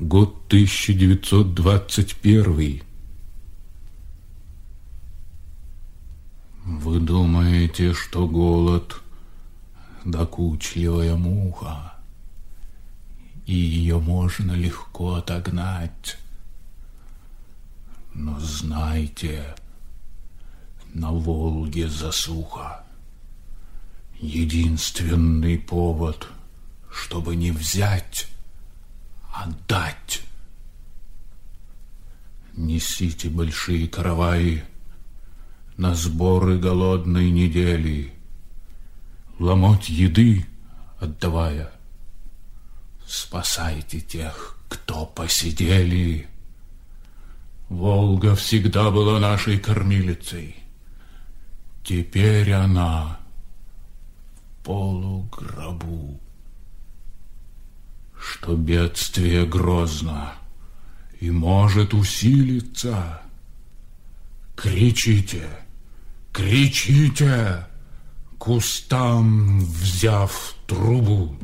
Год 1921. Вы думаете, что голод – докучливая муха, и ее можно легко отогнать. Но знайте, на Волге засуха. Единственный повод, чтобы не взять Несите большие караваи на сборы голодной недели, ломоть еды отдавая. Спасайте тех, кто посидели. Волга всегда была нашей кормилицей. Теперь она в полугробу что бедствие грозно и может усилиться. Кричите, кричите, кустам взяв трубу.